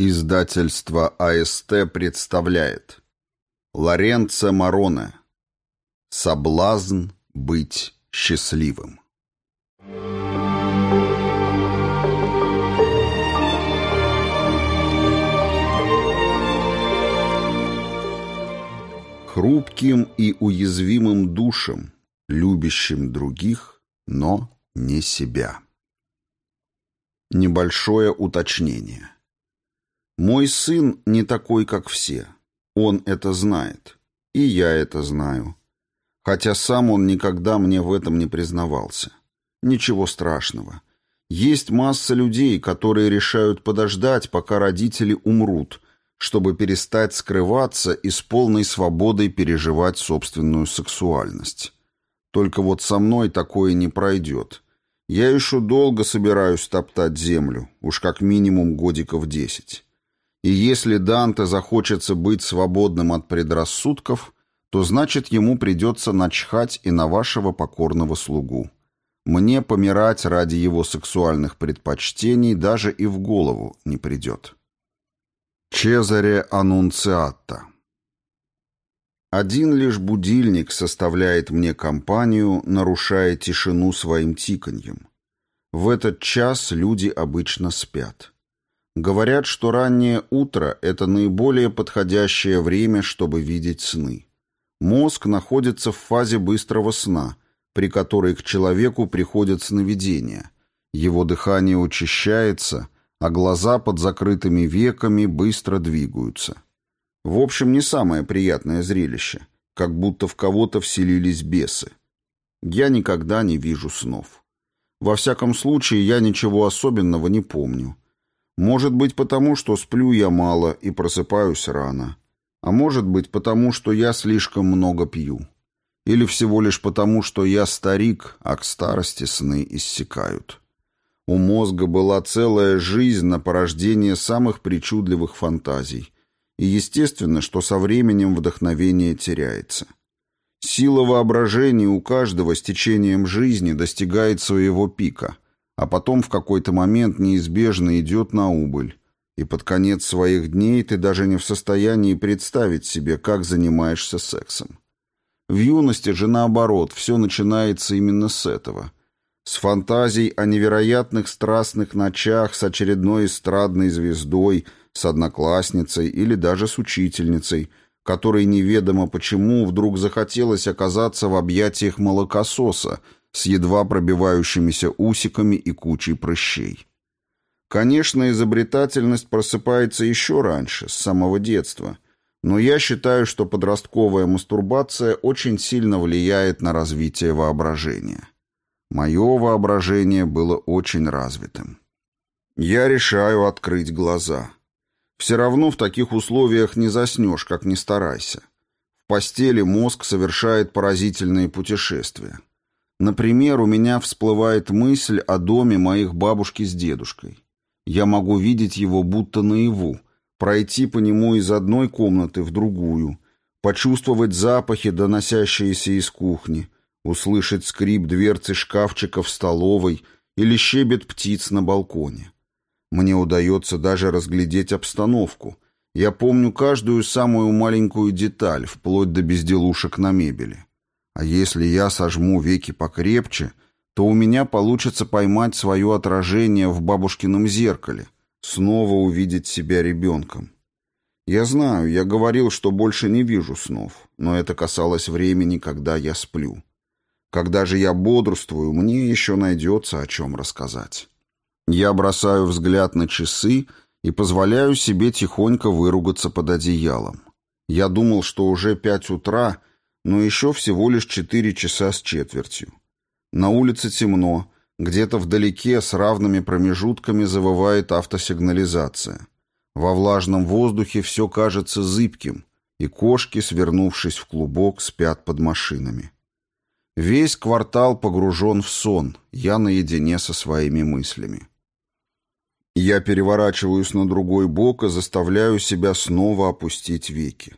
Издательство АСТ представляет. Лоренцо Мороне Соблазн быть счастливым. Хрупким и уязвимым душам, любящим других, но не себя. Небольшое уточнение – мой сын не такой, как все. Он это знает. И я это знаю. Хотя сам он никогда мне в этом не признавался. Ничего страшного. Есть масса людей, которые решают подождать, пока родители умрут, чтобы перестать скрываться и с полной свободой переживать собственную сексуальность. Только вот со мной такое не пройдет. Я еще долго собираюсь топтать землю, уж как минимум годиков десять. И если Данте захочется быть свободным от предрассудков, то значит ему придется начхать и на вашего покорного слугу. Мне помирать ради его сексуальных предпочтений даже и в голову не придет. Чезаре Анунциатта Один лишь будильник составляет мне компанию, нарушая тишину своим тиканьем. В этот час люди обычно спят. Говорят, что раннее утро – это наиболее подходящее время, чтобы видеть сны. Мозг находится в фазе быстрого сна, при которой к человеку приходят сновидения. Его дыхание учащается, а глаза под закрытыми веками быстро двигаются. В общем, не самое приятное зрелище, как будто в кого-то вселились бесы. Я никогда не вижу снов. Во всяком случае, я ничего особенного не помню – может быть потому, что сплю я мало и просыпаюсь рано. А может быть потому, что я слишком много пью. Или всего лишь потому, что я старик, а к старости сны иссякают. У мозга была целая жизнь на порождение самых причудливых фантазий. И естественно, что со временем вдохновение теряется. Сила воображения у каждого с течением жизни достигает своего пика – а потом в какой-то момент неизбежно идет на убыль. И под конец своих дней ты даже не в состоянии представить себе, как занимаешься сексом. В юности же наоборот, все начинается именно с этого. С фантазий о невероятных страстных ночах с очередной эстрадной звездой, с одноклассницей или даже с учительницей, которой неведомо почему вдруг захотелось оказаться в объятиях молокососа – с едва пробивающимися усиками и кучей прыщей. Конечно, изобретательность просыпается еще раньше, с самого детства, но я считаю, что подростковая мастурбация очень сильно влияет на развитие воображения. Мое воображение было очень развитым. Я решаю открыть глаза. Все равно в таких условиях не заснешь, как ни старайся. В постели мозг совершает поразительные путешествия. Например, у меня всплывает мысль о доме моих бабушки с дедушкой. Я могу видеть его будто наяву, пройти по нему из одной комнаты в другую, почувствовать запахи, доносящиеся из кухни, услышать скрип дверцы шкафчика в столовой или щебет птиц на балконе. Мне удается даже разглядеть обстановку. Я помню каждую самую маленькую деталь, вплоть до безделушек на мебели. А если я сожму веки покрепче, то у меня получится поймать свое отражение в бабушкином зеркале, снова увидеть себя ребенком. Я знаю, я говорил, что больше не вижу снов, но это касалось времени, когда я сплю. Когда же я бодрствую, мне еще найдется о чем рассказать. Я бросаю взгляд на часы и позволяю себе тихонько выругаться под одеялом. Я думал, что уже пять утра, но еще всего лишь четыре часа с четвертью. На улице темно, где-то вдалеке с равными промежутками завывает автосигнализация. Во влажном воздухе все кажется зыбким, и кошки, свернувшись в клубок, спят под машинами. Весь квартал погружен в сон, я наедине со своими мыслями. Я переворачиваюсь на другой бок и заставляю себя снова опустить веки.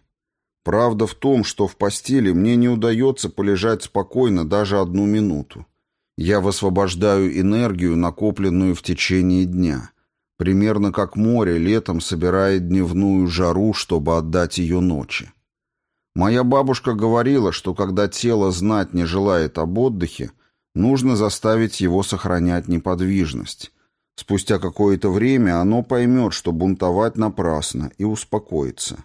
Правда в том, что в постели мне не удается полежать спокойно даже одну минуту. Я высвобождаю энергию, накопленную в течение дня. Примерно как море летом собирает дневную жару, чтобы отдать ее ночи. Моя бабушка говорила, что когда тело знать не желает об отдыхе, нужно заставить его сохранять неподвижность. Спустя какое-то время оно поймет, что бунтовать напрасно, и успокоится.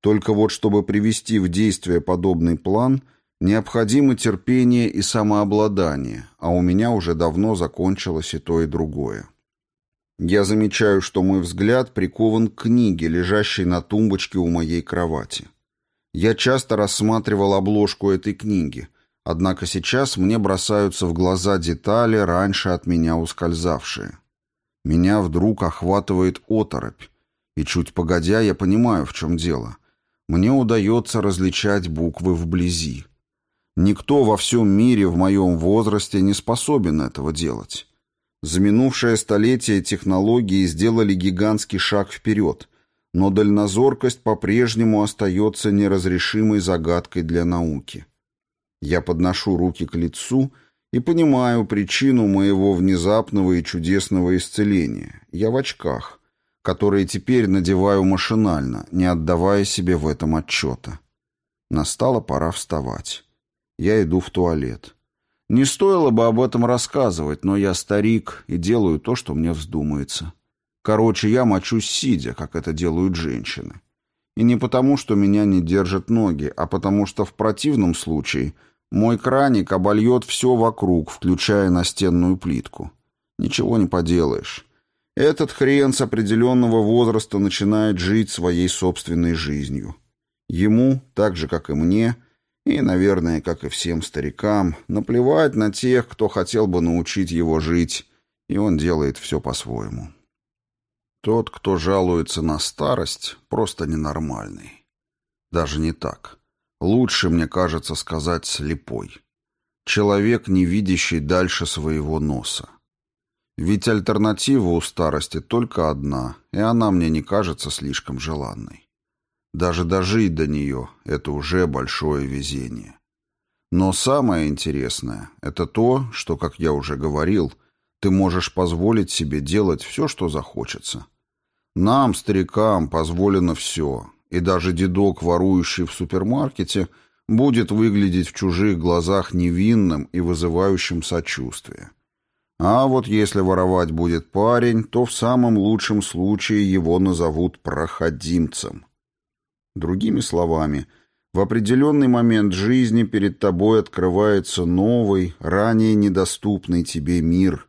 Только вот чтобы привести в действие подобный план, необходимо терпение и самообладание, а у меня уже давно закончилось и то, и другое. Я замечаю, что мой взгляд прикован к книге, лежащей на тумбочке у моей кровати. Я часто рассматривал обложку этой книги, однако сейчас мне бросаются в глаза детали, раньше от меня ускользавшие. Меня вдруг охватывает оторопь, и чуть погодя я понимаю, в чем дело — мне удается различать буквы вблизи. Никто во всем мире в моем возрасте не способен этого делать. За минувшее столетие технологии сделали гигантский шаг вперед, но дальнозоркость по-прежнему остается неразрешимой загадкой для науки. Я подношу руки к лицу и понимаю причину моего внезапного и чудесного исцеления. Я в очках которые теперь надеваю машинально, не отдавая себе в этом отчета. Настала пора вставать. Я иду в туалет. Не стоило бы об этом рассказывать, но я старик и делаю то, что мне вздумается. Короче, я мочусь сидя, как это делают женщины. И не потому, что меня не держат ноги, а потому что в противном случае мой краник обольет все вокруг, включая настенную плитку. Ничего не поделаешь. Этот хрен с определенного возраста начинает жить своей собственной жизнью. Ему, так же, как и мне, и, наверное, как и всем старикам, наплевать на тех, кто хотел бы научить его жить, и он делает все по-своему. Тот, кто жалуется на старость, просто ненормальный. Даже не так. Лучше, мне кажется, сказать слепой. Человек, не видящий дальше своего носа. Ведь альтернатива у старости только одна, и она мне не кажется слишком желанной. Даже дожить до нее — это уже большое везение. Но самое интересное — это то, что, как я уже говорил, ты можешь позволить себе делать все, что захочется. Нам, старикам, позволено все, и даже дедок, ворующий в супермаркете, будет выглядеть в чужих глазах невинным и вызывающим сочувствие. А вот если воровать будет парень, то в самом лучшем случае его назовут проходимцем. Другими словами, в определенный момент жизни перед тобой открывается новый, ранее недоступный тебе мир,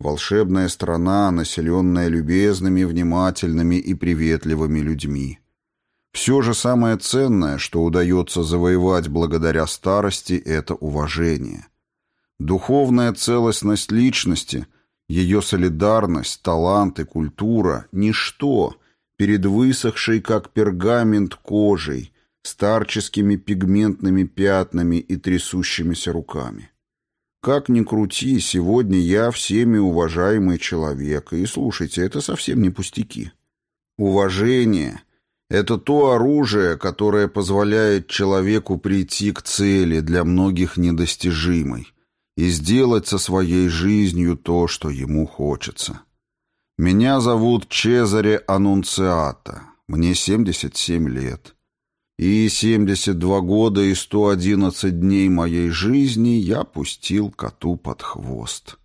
волшебная страна, населенная любезными, внимательными и приветливыми людьми. Все же самое ценное, что удается завоевать благодаря старости, это уважение – Духовная целостность личности, ее солидарность, талант и культура – ничто перед высохшей, как пергамент, кожей, старческими пигментными пятнами и трясущимися руками. Как ни крути, сегодня я всеми уважаемый человек, и слушайте, это совсем не пустяки. Уважение – это то оружие, которое позволяет человеку прийти к цели, для многих недостижимой и сделать со своей жизнью то, что ему хочется. Меня зовут Чезаре Анунциата, мне 77 лет. И 72 года и 111 дней моей жизни я пустил коту под хвост.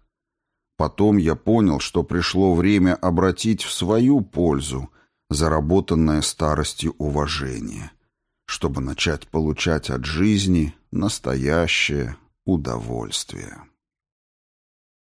Потом я понял, что пришло время обратить в свою пользу заработанное старостью уважение, чтобы начать получать от жизни настоящее удовольствие.